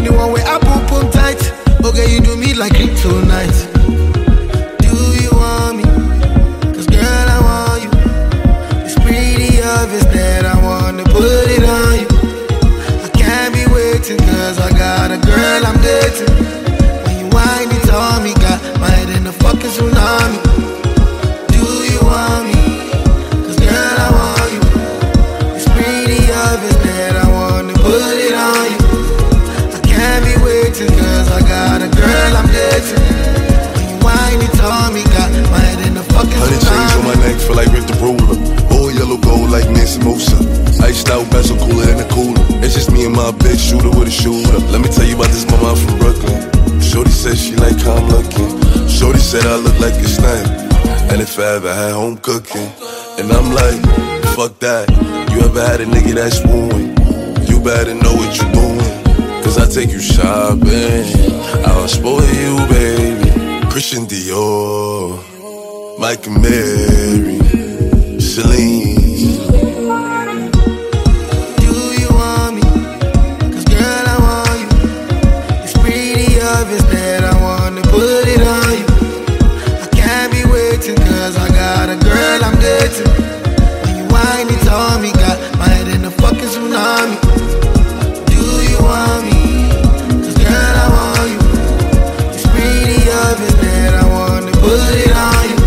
the one where I boom boom tight. Okay, you do me like kryptonite. Do you want me? Cause girl, I want you. It's pretty obvious that I wanna put it on you. I can't be waiting cause I got a girl than a cooler. It's just me and my bitch shooter with a shooter. Let me tell you about this mama from Brooklyn. Shorty said she like how I'm looking. Shorty said I look like a snack. And if I ever had home cooking. And I'm like, fuck that. You ever had a nigga that's wooing? You better know what you doing. Cause I take you shopping. I'll spoil you, baby. Christian Dior. Mike Amiri, cause I got a girl I'm dating. When you whine it on me, got my head in the fucking tsunami. Do you want me? Cause girl, I want you. It's pretty obvious that I wanna put it on you.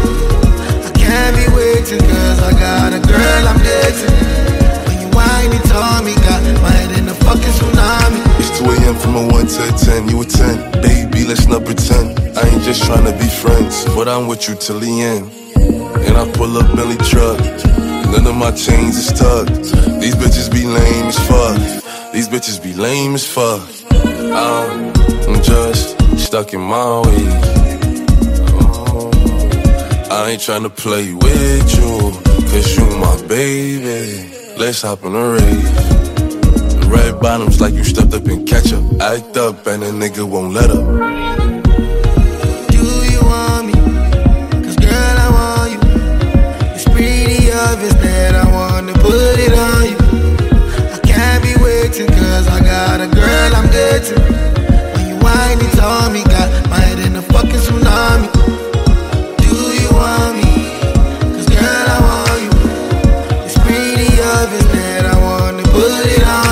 I can't be waiting cause I got a girl I'm dating. When you whine it me, got my head in the fucking tsunami. It's 2 a.m. from a 1 to a 10. You a 10. Baby, let's not pretend. I ain't just trying to be friends, but I'm with you till the end. And I pull up Billy truck. None of my chains is tucked. These bitches be lame as fuck. These bitches be lame as fuck. I'm, I'm just stuck in my ways. Oh, I ain't tryna play with you, cause you my baby. Let's hop on a rave. Red bottoms like you stepped up in ketchup. Act up and a nigga won't let up. Obvious that I wanna put it on